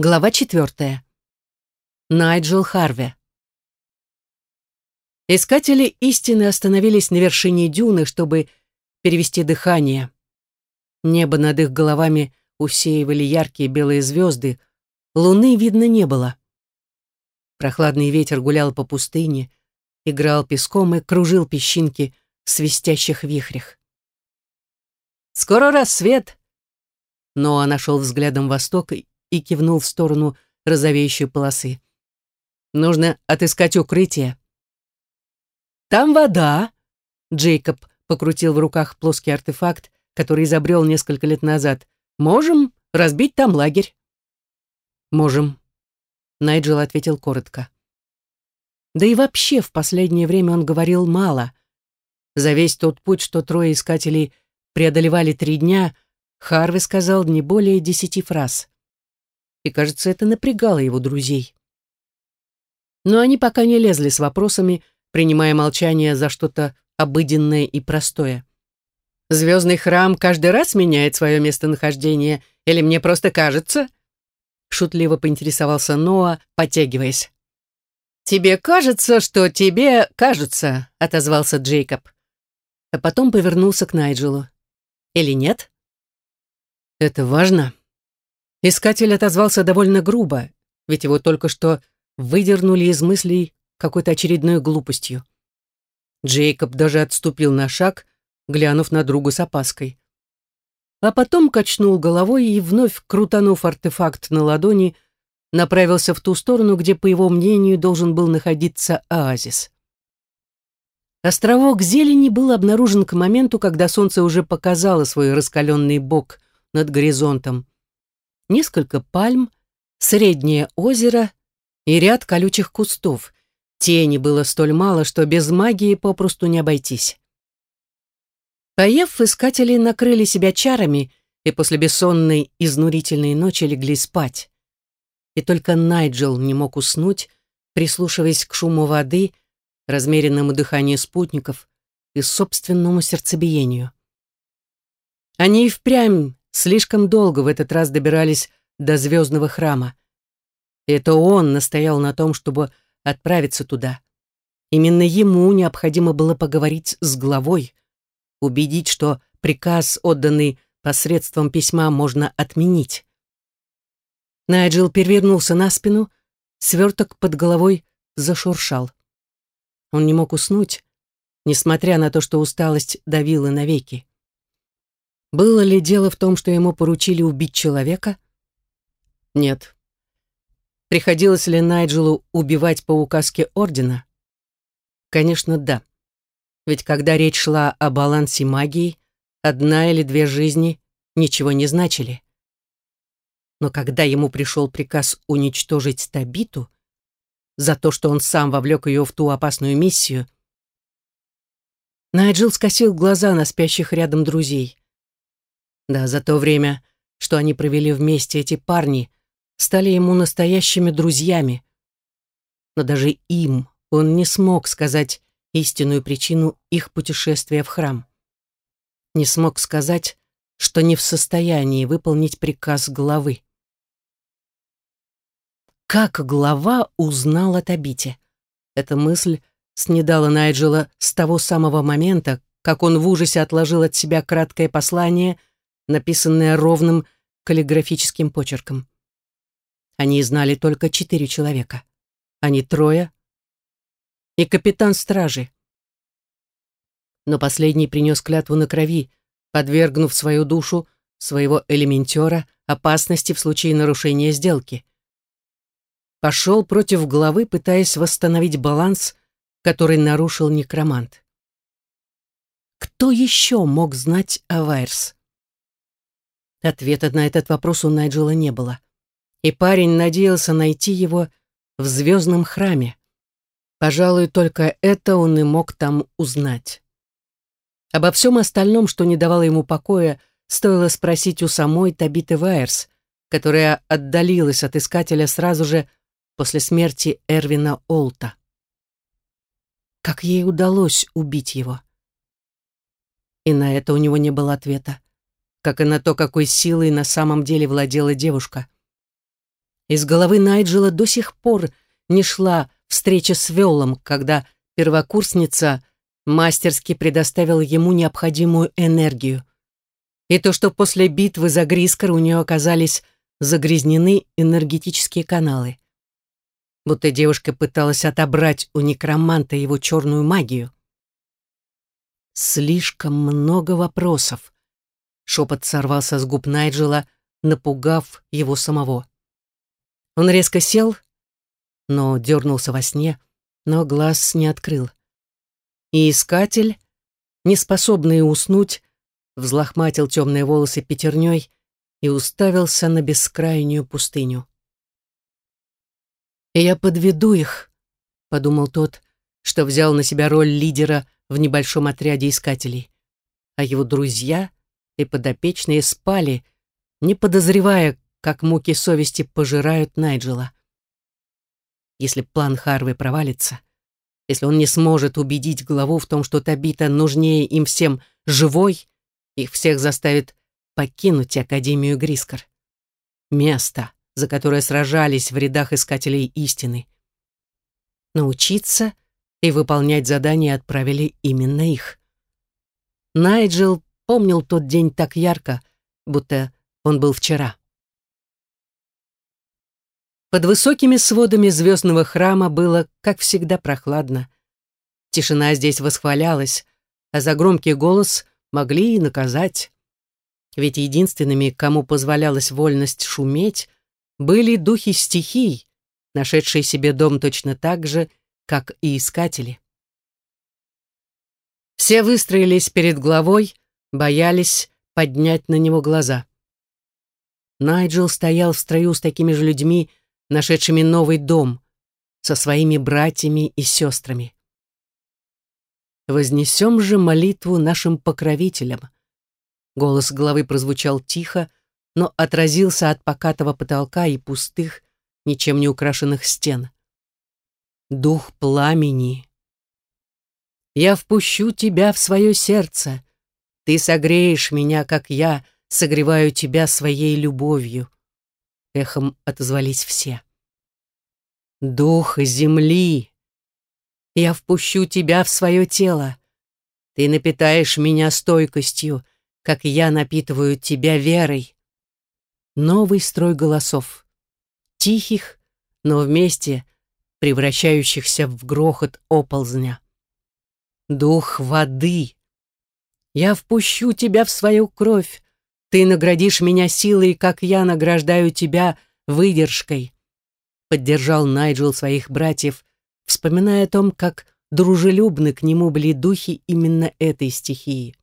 Глава четвертая. Найджел Харви. Искатели истины остановились на вершине дюны, чтобы перевести дыхание. Небо над их головами усеивали яркие белые звезды, луны видно не было. Прохладный ветер гулял по пустыне, играл песком и кружил песчинки в свистящих вихрях. «Скоро рассвет!» Ноа нашел взглядом восток и кивнул в сторону розовеющей полосы. «Нужно отыскать укрытие». «Там вода!» Джейкоб покрутил в руках плоский артефакт, который изобрел несколько лет назад. «Можем разбить там лагерь». «Можем», Найджел ответил коротко. Да и вообще в последнее время он говорил мало. За весь тот путь, что трое искателей преодолевали три дня, Харви сказал не более десяти фраз. И, кажется, это напрягало его друзей. Но они пока не лезли с вопросами, принимая молчание за что-то обыденное и простое. «Звездный храм каждый раз меняет свое местонахождение, или мне просто кажется?» Шутливо поинтересовался Ноа, потягиваясь. «Тебе кажется, что тебе кажется», — отозвался Джейкоб. А потом повернулся к Найджелу. «Или нет?» «Это важно?» Искатель отозвался довольно грубо, ведь его только что выдернули из мыслей какой-то очередной глупостью. Джейкоб даже отступил на шаг, глянув на друга с опаской а потом качнул головой и, вновь крутанув артефакт на ладони, направился в ту сторону, где, по его мнению, должен был находиться оазис. Островок зелени был обнаружен к моменту, когда солнце уже показало свой раскаленный бок над горизонтом. Несколько пальм, среднее озеро и ряд колючих кустов. Тени было столь мало, что без магии попросту не обойтись. Поев, искатели накрыли себя чарами и после бессонной, изнурительной ночи легли спать. И только Найджел не мог уснуть, прислушиваясь к шуму воды, размеренному дыханию спутников и собственному сердцебиению. Они и впрямь слишком долго в этот раз добирались до звездного храма. И это он настоял на том, чтобы отправиться туда. Именно ему необходимо было поговорить с главой, убедить, что приказ, отданный посредством письма, можно отменить. Найджел перевернулся на спину, сверток под головой зашуршал. Он не мог уснуть, несмотря на то, что усталость давила навеки. Было ли дело в том, что ему поручили убить человека? Нет. Приходилось ли Найджелу убивать по указке Ордена? Конечно, да. Ведь когда речь шла о балансе магии, одна или две жизни ничего не значили. Но когда ему пришел приказ уничтожить Табиту за то, что он сам вовлек ее в ту опасную миссию, Найджел скосил глаза на спящих рядом друзей. Да, за то время, что они провели вместе, эти парни стали ему настоящими друзьями. Но даже им он не смог сказать истинную причину их путешествия в храм. Не смог сказать, что не в состоянии выполнить приказ главы. Как глава узнал о Табите? Эта мысль снедала Найджела с того самого момента, как он в ужасе отложил от себя краткое послание, написанное ровным каллиграфическим почерком. Они знали только четыре человека. Они трое и капитан стражи. Но последний принес клятву на крови, подвергнув свою душу, своего элементера, опасности в случае нарушения сделки. Пошел против главы, пытаясь восстановить баланс, который нарушил некромант. Кто еще мог знать о Вайрс? Ответа на этот вопрос у Найджела не было. И парень надеялся найти его в звездном храме. Пожалуй, только это он и мог там узнать. Обо всем остальном, что не давало ему покоя, стоило спросить у самой Табиты Вайерс, которая отдалилась от искателя сразу же после смерти Эрвина Олта. Как ей удалось убить его? И на это у него не было ответа, как и на то, какой силой на самом деле владела девушка. Из головы Найджела до сих пор не шла встреча с Веллом, когда первокурсница мастерски предоставила ему необходимую энергию. И то, что после битвы за Грискор у нее оказались загрязнены энергетические каналы. Будто девушка пыталась отобрать у некроманта его черную магию. Слишком много вопросов. Шепот сорвался с губ Найджела, напугав его самого. Он резко сел, но дернулся во сне, но глаз не открыл. И искатель, неспособный уснуть, взлохматил темные волосы пятерней и уставился на бескрайнюю пустыню. «Я подведу их», — подумал тот, что взял на себя роль лидера в небольшом отряде искателей. А его друзья и подопечные спали, не подозревая, как муки совести пожирают Найджела. Если план Харвы провалится, если он не сможет убедить главу в том, что Табита нужнее им всем живой, их всех заставит покинуть Академию Грискор. Место, за которое сражались в рядах искателей истины. Научиться и выполнять задания отправили именно их. Найджел помнил тот день так ярко, будто он был вчера. Под высокими сводами звездного храма было, как всегда, прохладно. Тишина здесь восхвалялась, а за громкий голос могли и наказать. Ведь единственными, кому позволялась вольность шуметь, были духи стихий, нашедшие себе дом точно так же, как и искатели. Все выстроились перед главой, боялись поднять на него глаза. Найджел стоял в строю с такими же людьми, нашедшими новый дом, со своими братьями и сестрами. «Вознесем же молитву нашим покровителям», Голос головы прозвучал тихо, но отразился от покатого потолка и пустых, ничем не украшенных стен. Дух пламени. Я впущу тебя в свое сердце. Ты согреешь меня, как я согреваю тебя своей любовью. Эхом отозвались все. Дух земли. Я впущу тебя в свое тело. Ты напитаешь меня стойкостью, как я напитываю тебя верой. Новый строй голосов. Тихих, но вместе превращающихся в грохот оползня. Дух воды. Я впущу тебя в свою кровь. Ты наградишь меня силой, как я награждаю тебя выдержкой. Поддержал Найджел своих братьев, вспоминая о том, как дружелюбны к нему были духи именно этой стихии.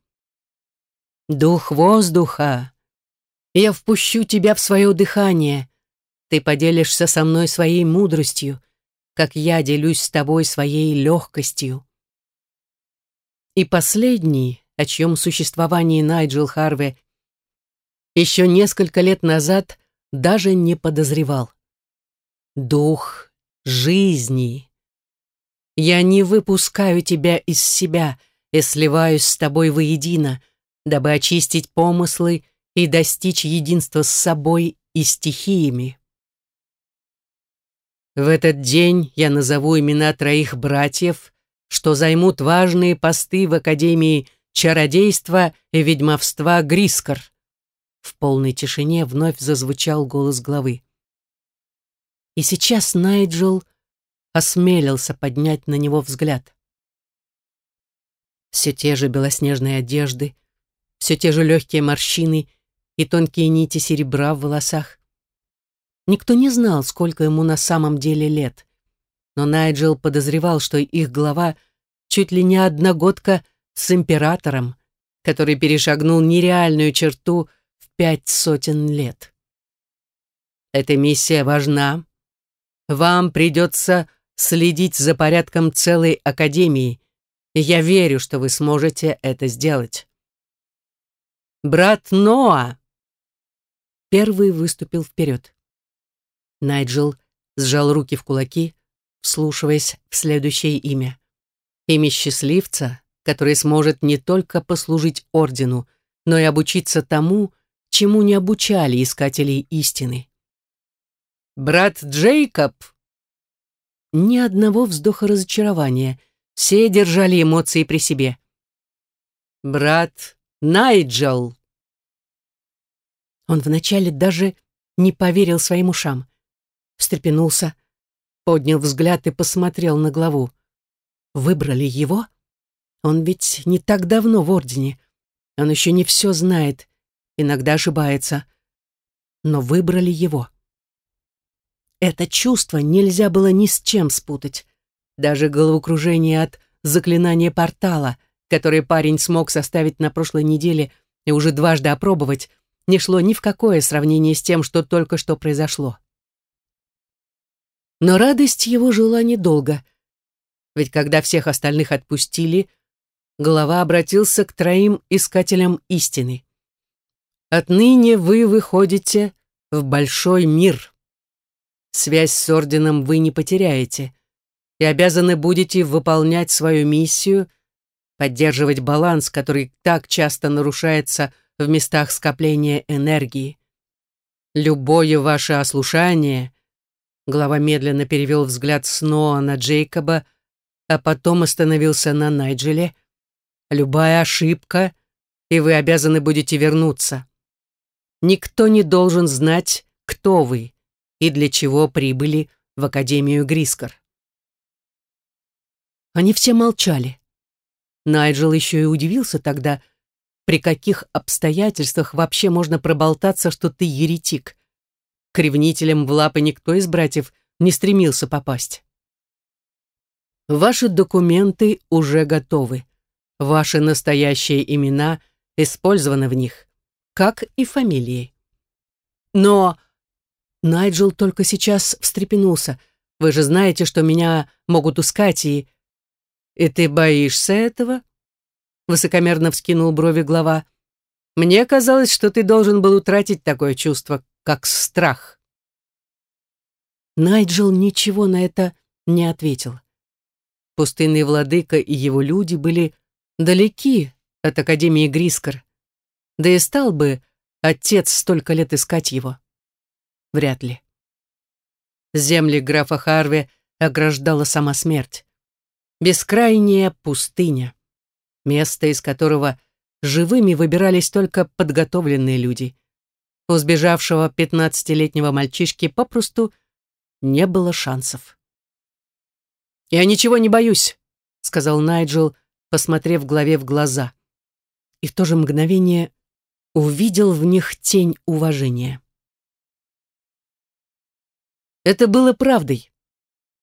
Дух воздуха, я впущу тебя в свое дыхание. Ты поделишься со мной своей мудростью, как я делюсь с тобой своей легкостью. И последний, о чьем существовании Найджел Харве еще несколько лет назад даже не подозревал. Дух жизни. Я не выпускаю тебя из себя и сливаюсь с тобой воедино, дабы очистить помыслы и достичь единства с собой и стихиями. В этот день я назову имена троих братьев, что займут важные посты в Академии чародейства и ведьмовства Грискор. В полной тишине вновь зазвучал голос главы. И сейчас Найджел осмелился поднять на него взгляд. Все те же белоснежные одежды, все те же легкие морщины и тонкие нити серебра в волосах. Никто не знал, сколько ему на самом деле лет, но Найджел подозревал, что их глава чуть ли не одногодка с императором, который перешагнул нереальную черту в пять сотен лет. Эта миссия важна. Вам придется следить за порядком целой Академии, и я верю, что вы сможете это сделать. «Брат Ноа!» Первый выступил вперед. Найджел сжал руки в кулаки, вслушиваясь в следующее имя. Имя счастливца, который сможет не только послужить ордену, но и обучиться тому, чему не обучали искателей истины. Брат Джейкоб!» Ни одного вздоха разочарования. Все держали эмоции при себе. «Брат Найджел!» Он вначале даже не поверил своим ушам. Встрепенулся, поднял взгляд и посмотрел на главу. Выбрали его? Он ведь не так давно в Ордене. Он еще не все знает, иногда ошибается. Но выбрали его. Это чувство нельзя было ни с чем спутать. Даже головокружение от заклинания портала, которое парень смог составить на прошлой неделе и уже дважды опробовать, не шло ни в какое сравнение с тем, что только что произошло. Но радость его жила недолго, ведь когда всех остальных отпустили, глава обратился к троим искателям истины. «Отныне вы выходите в большой мир. Связь с орденом вы не потеряете и обязаны будете выполнять свою миссию, поддерживать баланс, который так часто нарушается в местах скопления энергии. Любое ваше ослушание, глава медленно перевел взгляд снова на Джейкоба, а потом остановился на Найджеле, любая ошибка, и вы обязаны будете вернуться. Никто не должен знать, кто вы и для чего прибыли в Академию Грискор. Они все молчали. Найджел еще и удивился тогда, при каких обстоятельствах вообще можно проболтаться, что ты еретик. К ревнителям в лапы никто из братьев не стремился попасть. Ваши документы уже готовы. Ваши настоящие имена использованы в них, как и фамилии. Но Найджел только сейчас встрепенулся. Вы же знаете, что меня могут ускать и... И ты боишься этого? Высокомерно вскинул брови глава. Мне казалось, что ты должен был утратить такое чувство, как страх. Найджел ничего на это не ответил. Пустынный владыка и его люди были далеки от Академии Грискор. Да и стал бы отец столько лет искать его. Вряд ли. Земли графа Харви ограждала сама смерть. Бескрайняя пустыня место из которого живыми выбирались только подготовленные люди. У сбежавшего пятнадцатилетнего мальчишки попросту не было шансов. «Я ничего не боюсь», — сказал Найджел, посмотрев главе в глаза. И в то же мгновение увидел в них тень уважения. Это было правдой.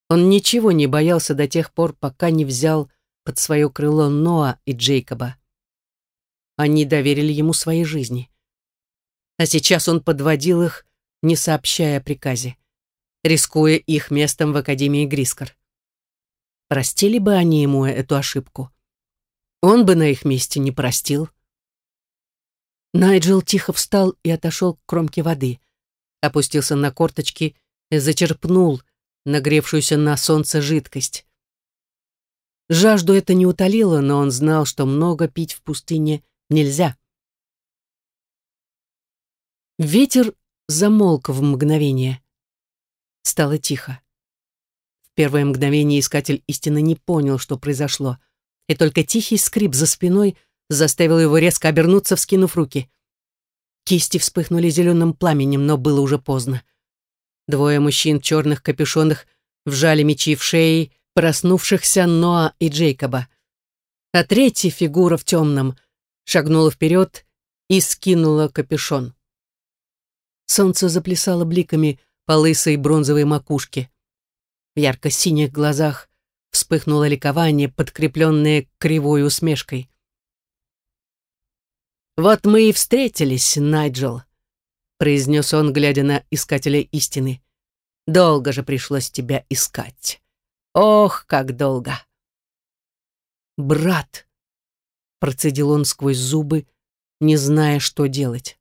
Он ничего не боялся до тех пор, пока не взял под свое крыло Ноа и Джейкоба. Они доверили ему свои жизни. А сейчас он подводил их, не сообщая о приказе, рискуя их местом в Академии Грискор. Простили бы они ему эту ошибку? Он бы на их месте не простил. Найджел тихо встал и отошел к кромке воды, опустился на корточки и зачерпнул нагревшуюся на солнце жидкость. Жажду это не утолило, но он знал, что много пить в пустыне нельзя. Ветер замолк в мгновение. Стало тихо. В первое мгновение искатель истины не понял, что произошло, и только тихий скрип за спиной заставил его резко обернуться, вскинув руки. Кисти вспыхнули зеленым пламенем, но было уже поздно. Двое мужчин в черных капюшонах вжали мечи в шеи, проснувшихся Ноа и Джейкоба. А третья фигура в темном шагнула вперед и скинула капюшон. Солнце заплясало бликами по лысой бронзовой макушке. В ярко-синих глазах вспыхнуло ликование, подкрепленное кривой усмешкой. «Вот мы и встретились, Найджел», — произнес он, глядя на искателя истины. «Долго же пришлось тебя искать». Ох, как долго! «Брат!» — процедил он сквозь зубы, не зная, что делать.